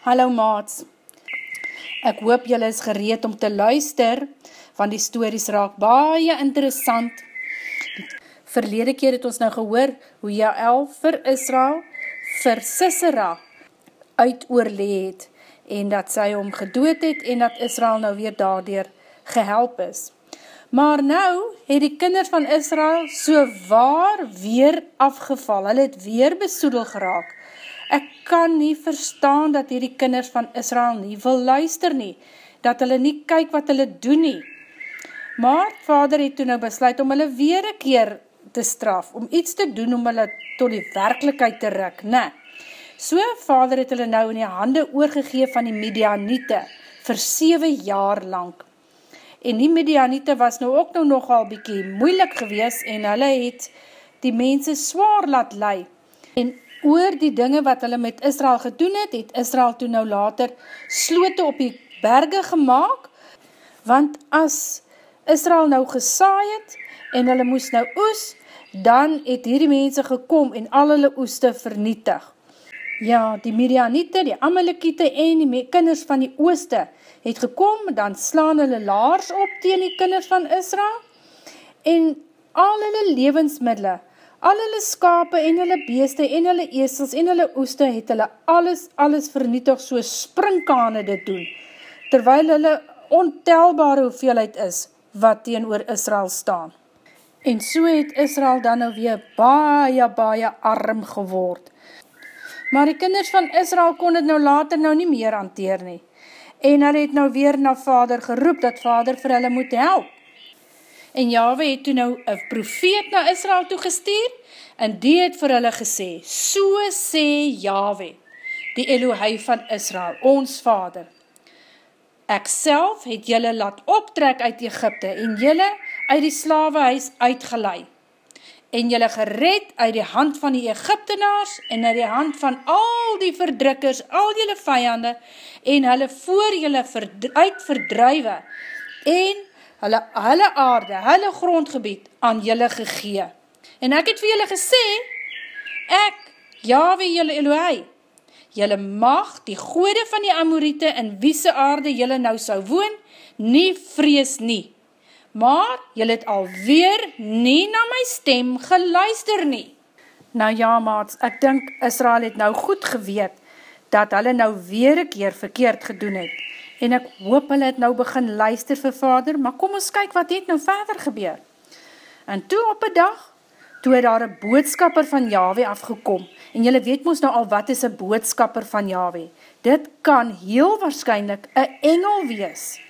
Hallo maats, ek hoop jylle is gereed om te luister, want die stories raak baie interessant. Verlede keer het ons nou gehoor hoe Jael vir Israel, vir Sisera, uit oorleed, en dat sy hom gedood het, en dat Israel nou weer daardoor gehelp is. Maar nou het die kinders van Israel so waar weer afgeval, hulle het weer besoedel geraak. Ek kan nie verstaan dat hierdie kinders van Israel nie wil luister nie, dat hulle nie kyk wat hulle doen nie. Maar vader het toe nou besluit om hulle weer een keer te straf, om iets te doen om hulle tot die werkelijkheid te ruk, ne. So vader het hulle nou in die hande oorgegeef van die Medianiete, vir 7 jaar lang en die Medianite was nou ook nou nogal bykie moeilik gewees en hulle het die mense zwaar laat lei. En oor die dinge wat hulle met Israel gedoen het, het Israel toe nou later slote op die berge gemaakt, want as Israel nou gesaai het en hulle moes nou oes, dan het hierdie mense gekom en al hulle oeste vernietig. Ja, die Midianite, die Amalekiete en die kinders van die ooste het gekom, dan slaan hulle laars op teen die kinders van Israel en al hulle levensmiddele, al hulle skape en hulle beeste en hulle esels en hulle oeste het hulle alles, alles vernietig soos springkane dit doen, terwyl hulle ontelbare hoeveelheid is wat teen oor Israel staan. En so het Israel dan nou weer baie, baie arm geword. Maar die kinders van Israel kon het nou later nou nie meer hanteer nie. En hulle het nou weer na vader geroep, dat vader vir hulle moet help. En Yahweh het toe nou een profeet na Israel toegestuur, en die het vir hulle gesê, so sê Yahweh, die Elohei van Israel, ons vader. Ek self het julle laat optrek uit Egypte, en julle uit die slawehuis uitgeleid en jylle gered uit die hand van die Egyptenaars en uit die hand van al die verdrukkers, al jylle vijande, en hulle voor jylle verd uit verdruive, en hulle, hulle aarde, hulle grondgebied aan jylle gegee. En ek het vir jylle gesê, ek, Yahweh jylle Elohei, jylle mag die goede van die Amorite in wiese aarde jylle nou sou woon, nie vrees nie maar jylle het alweer nie na my stem geluister nie. Nou ja maats, ek dink Israel het nou goed geweet, dat hulle nou weer een keer verkeerd gedoen het, en ek hoop hulle het nou begin luister vir vader, maar kom ons kyk wat het nou verder gebeur. En toe op een dag, toe het daar een boodskapper van Yahweh afgekom, en jylle weet moes nou al wat is een boodskapper van Yahweh, dit kan heel waarschijnlijk een engel wees,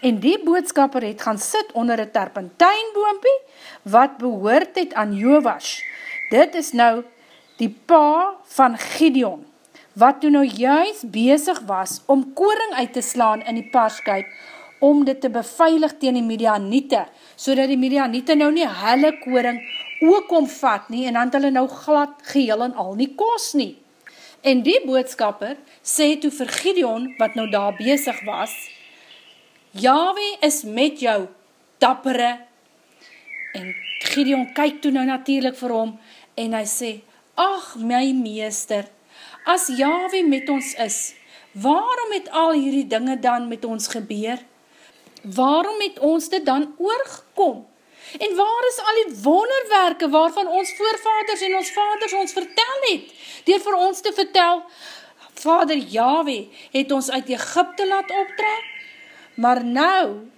en die boodskapper het gaan sit onder een terpentijnboompie, wat behoort het aan Jowas. Dit is nou die pa van Gideon, wat toen nou juist bezig was om koring uit te slaan in die paarskuip, om dit te beveilig tegen die Medianiete, so dat die Medianiete nou nie hulle koring ook omvat nie, en dan hulle nou glad geheel en al nie kos nie. En die boodskapper sê toe vir Gideon, wat nou daar bezig was, Yahweh is met jou, dappere. En Gideon kyk toe nou natuurlijk vir hom, en hy sê, Ach, my meester, as Yahweh met ons is, waarom het al hierdie dinge dan met ons gebeur? Waarom het ons dit dan oorgekom? En waar is al die wonderwerke waarvan ons voorvaders en ons vaders ons vertel het? Door vir ons te vertel, Vader Yahweh het ons uit Egypte laat optrek, maar nou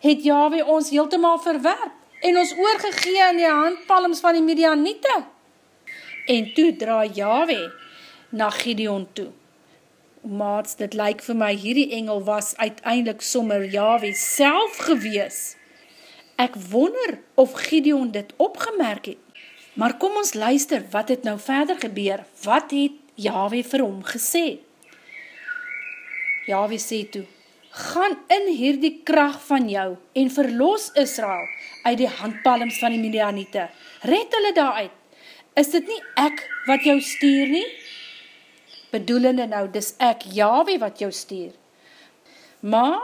het Yahweh ons heeltemaal verwerp en ons oorgegee in die handpalms van die Midianiete. En toe draai Yahweh na Gideon toe. Maats, dit lyk vir my, hierdie engel was uiteindelik sommer Yahweh self gewees. Ek wonder of Gideon dit opgemerk het. Maar kom ons luister, wat het nou verder gebeur? Wat het Yahweh vir hom gesê? Yahweh sê toe, gaan in hierdie kracht van jou en verloos Israel uit die handpalms van die Midianite. Red hulle daaruit. Is dit nie ek wat jou stuur nie? Bedoelende nou, dis ek Yahweh wat jou stuur. Maar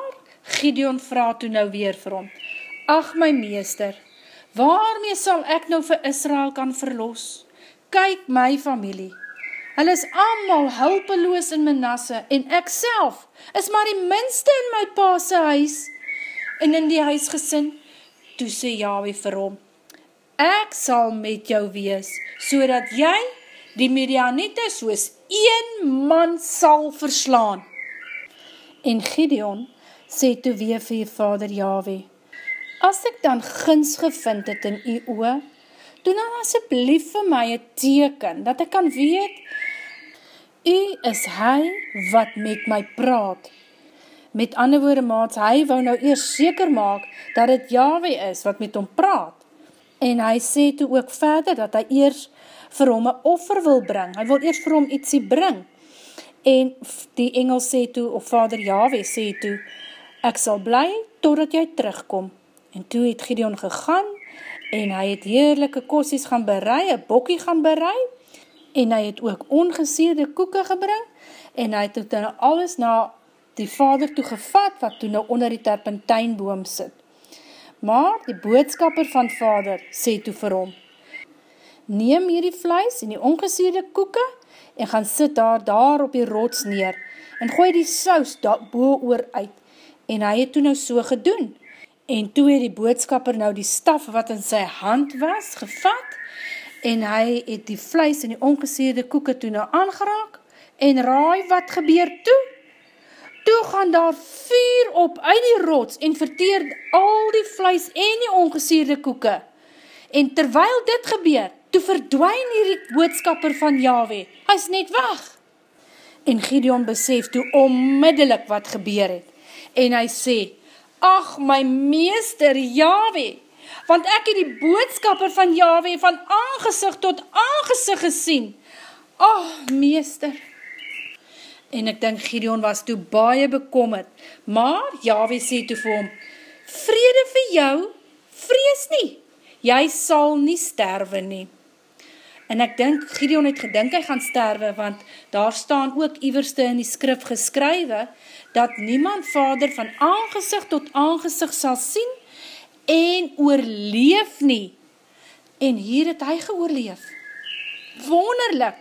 Gideon vraag toe nou weer vir hom, Ach my meester, waarmee sal ek nou vir Israel kan verlos? Kyk my familie, Hulle is allemaal hulpeloos in Manasse en ek self is maar die minste in my paase huis en in die huisgesin. Toe sê Yahweh vir hom, ek sal met jou wees, so dat jy die Midianite soos een man sal verslaan. En Gideon sê toe weer vir jy vader Yahweh, as ek dan gins gevind het in jy oor, doen dan asjeblief vir my een teken, dat ek kan weet, jy is hy wat met my praat. Met ander woorde maats, hy wou nou eers seker maak, dat het Yahweh is wat met hom praat. En hy sê toe ook verder, dat hy eers vir hom een offer wil bring. Hy wil eers vir hom ietsie bring. En die engel sê toe, of vader Yahweh sê toe, ek sal bly totdat jy terugkom. En toe het Gideon gegaan, en hy het heerlijke kosties gaan berei, een bokkie gaan berei, en hy het ook ongesierde koeken gebring, en hy het toen alles na die vader toe gevat, wat toen nou onder die terpentijnboom sit. Maar die boodskapper van vader sê toe vir hom, neem hier die vlees en die ongesierde koeken en gaan sit daar, daar op die rots neer en gooi die saus daar boe oor uit. En hy het toe nou so gedoen. En toe het die boodskapper nou die staf wat in sy hand was, gevat en hy het die vlees en die ongesierde koeken toe nou aangeraak en raai wat gebeur toe? Toe gaan daar vuur op uit die rots en verteer al die vlees en die ongesierde koeken. En terwyl dit gebeur, toe verdwijn hierdie boodskapper van Yahweh, hy is net weg. En Gideon besef toe onmiddellik wat gebeur het, en hy sê, ach my meester Yahweh, want ek het die boodskapper van Yahweh van aangezicht tot aangezicht gesien, ach meester, en ek denk Gideon was toe baie bekommerd, maar Yahweh sê toe vir hom, vrede vir jou, vrees nie, jy sal nie sterwe nie. En ek dink, Gideon het gedink hy gaan sterwe, want daar staan ook iwerste in die skrif geskrywe, dat niemand vader van aangezicht tot aangezicht sal sien, en oorleef nie. En hier het hy geoorleef. Wonderlik!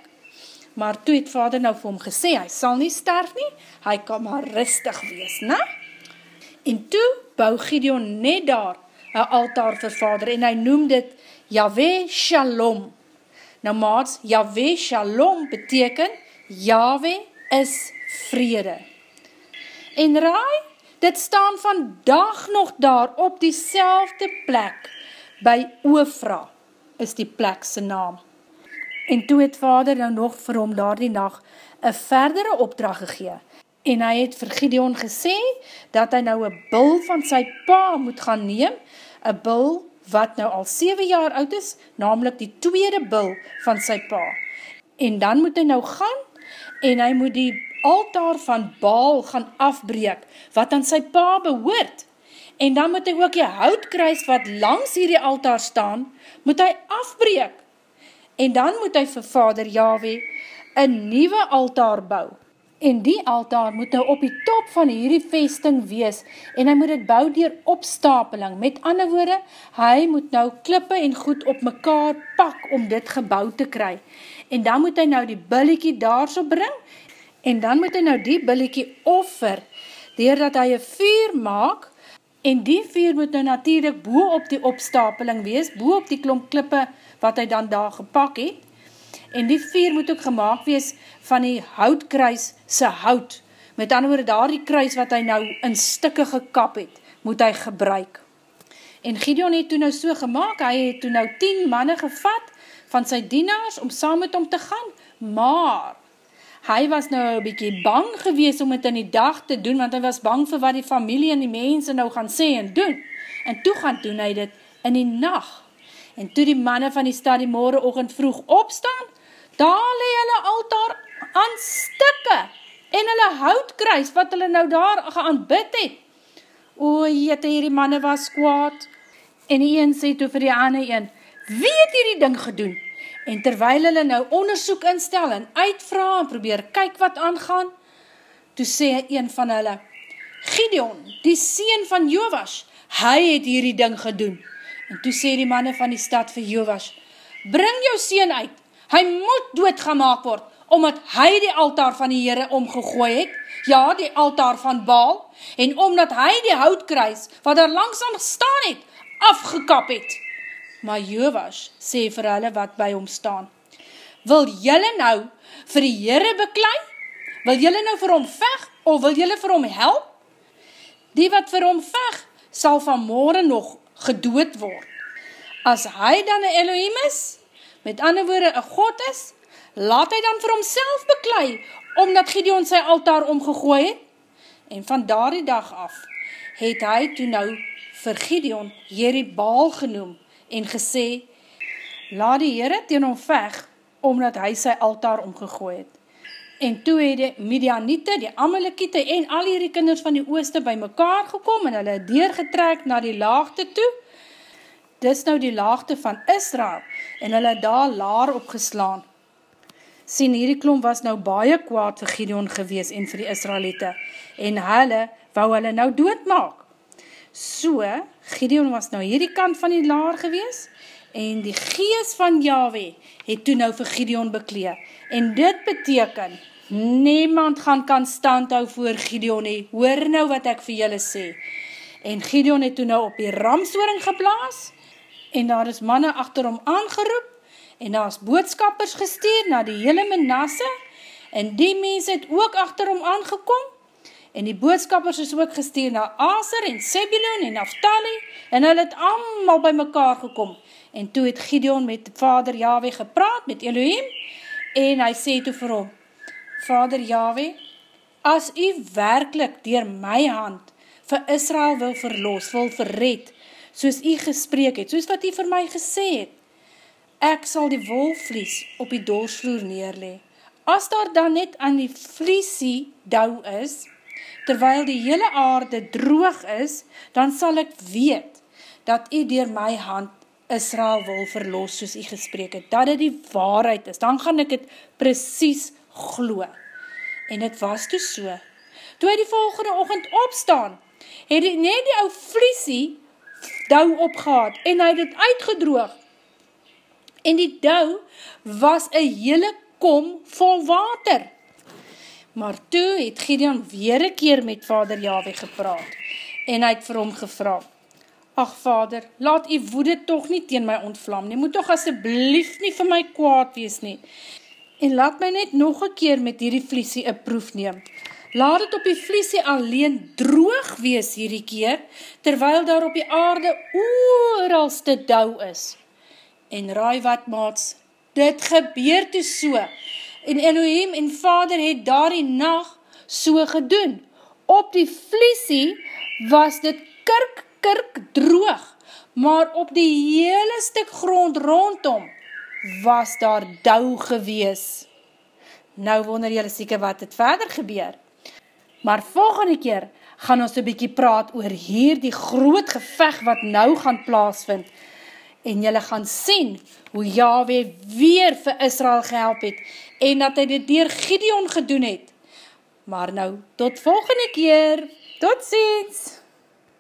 Maar toe het vader nou vir hom gesê, hy sal nie sterf nie, hy kan maar rustig wees, na? En toe bou Gideon net daar, een altaar vir vader, en hy noem dit Yahweh Shalom, Nou maats, Yahweh Shalom beteken, Yahweh is vrede. En raai, dit staan vandag nog daar op die plek, by Oofra is die plek sy naam. En toe het vader nou nog vir hom daar die nacht een verdere opdracht gegeen. En hy het vir Gideon gesê, dat hy nou een bil van sy pa moet gaan neem, een bil wat nou al 7 jaar oud is, namelijk die tweede bil van sy pa. En dan moet hy nou gaan, en hy moet die altaar van Baal gaan afbreek, wat aan sy pa behoort. En dan moet hy ook die houtkruis wat langs hierdie altaar staan, moet hy afbreek. En dan moet hy vir vader Yahweh een nieuwe altaar bou. En die altaar moet nou op die top van hierdie vesting wees en hy moet het bou dier opstapeling. Met ander woorde, hy moet nou klippe en goed op mekaar pak om dit gebouw te kry. En dan moet hy nou die billiekie daar so bring en dan moet hy nou die billiekie offer dier dat hy een vuur maak en die vuur moet nou natuurlijk boe op die opstapeling wees, boe op die klomp klippe wat hy dan daar gepak het en die vier moet ook gemaakt wees van die houtkruis sy hout. Met ander woorde, daar die kruis wat hy nou in stikke gekap het, moet hy gebruik. En Gideon het toen nou so gemaakt, hy het toen nou 10 manne gevat van sy dienaars om saam met hom te gaan, maar hy was nou een bykie bang gewees om het in die dag te doen, want hy was bang vir wat die familie en die mense nou gaan sê en doen. En toe gaan doen hy dit in die nacht. En toe die manne van die stad die morgen oogend vroeg opstaan, daar le hulle altaar aan stikke, en hulle houtkruis, wat hulle nou daar geaanbid het. O, jette, hierdie manne was kwaad. En die een sê toe vir die ander een, wie het hierdie ding gedoen? En terwyl hulle nou onderzoek instel en uitvra en probeer kyk wat aangaan, toe sê een van hulle, Gideon, die sien van Jowas, hy het hierdie ding gedoen. En toe sê die manne van die stad vir Jowas, bring jou sien uit, hy moet doodgemaak word, omdat hy die altaar van die Heere omgegooi het, ja, die altaar van Baal, en omdat hy die houtkruis, wat er langsam staan het, afgekap het. Maar Jowas sê vir hulle wat by hom staan, wil jylle nou vir die Heere beklei? Wil jylle nou vir hom veg, of wil jylle vir hom help? Die wat vir hom veg, sal van morgen nog gedood word. As hy dan een Elohim is, met ander woorde een God is, laat hy dan vir homself beklei, omdat Gideon sy altaar omgegooi het. En van daardie dag af, het hy toe nou vir Gideon Jeribaal genoem, en gesê, laat die Heere teen hom veg, omdat hy sy altaar omgegooi het. En toe het die Midianiete, die Amalekiete en al die kinders van die ooste by mekaar gekom en hulle deurgetrek na die laagte toe. Dis nou die laagte van Israel en hulle daar laar opgeslaan. Sien, hierdie klom was nou baie kwaad vir Gideon gewees en vir die Israelite en hulle wou hulle nou doodmaak. So, Gideon was nou hierdie kant van die laar gewees en die gees van Yahweh het toe nou vir Gideon bekleer. En dit beteken, niemand gaan kan stand hou voor Gideon nie. Hoor nou wat ek vir julle sê. En Gideon het toe nou op die ramsoring geblaas, en daar is manne achter hom aangeroep, en daar is boodskappers gestuur na die hele menasse, en die mens het ook achter hom aangekom, en die boodskappers is ook gestuur na Aser en Sebulon en Naftali, en hulle het allemaal by mekaar gekom, En toe het Gideon met vader Yahweh gepraat, met Elohim, en hy sê toe vir hom, Vader Yahweh, as u werkelijk dier my hand vir Israel wil verlos, wil verred, soos u gespreek het, soos wat u vir my gesê het, ek sal die wolvlies op die doorsvloer neerlee. As daar dan net aan die vliesie douw is, terwyl die hele aarde droog is, dan sal ek weet, dat u dier my hand Israel wil verlos soos hy gesprek het, dat dit die waarheid is, dan gaan ek het precies glo. En het was toe so. Toe hy die volgende ochend opstaan, het hy net die ou vliesie dou opgehaad en hy het het uitgedroog. En die dou was een hele kom vol water. Maar toe het Gideon weer een keer met vader Yahweh gepraat en hy het vir hom gevraagd, Ach vader, laat die woede toch nie teen my ontvlam nie, moet toch asjeblief nie vir my kwaad wees nie. En laat my net nog een keer met hierdie vliesie een proef neem. Laat het op die vliesie alleen droog wees hierdie keer, terwyl daar op die aarde ooralste douw is. En raai wat maats, dit gebeur toe so. En Elohim en vader het daar die nacht so gedoen. Op die vliesie was dit kirk kirk droog, maar op die hele stuk grond rondom was daar douw gewees. Nou wonder jylle seker wat het verder gebeur. Maar volgende keer gaan ons een bykie praat oor hier die groot geveg wat nou gaan plaasvind. En jylle gaan sien hoe Yahweh weer vir Israel gehelp het en dat hy dit dier Gideon gedoen het. Maar nou, tot volgende keer. Tot ziens!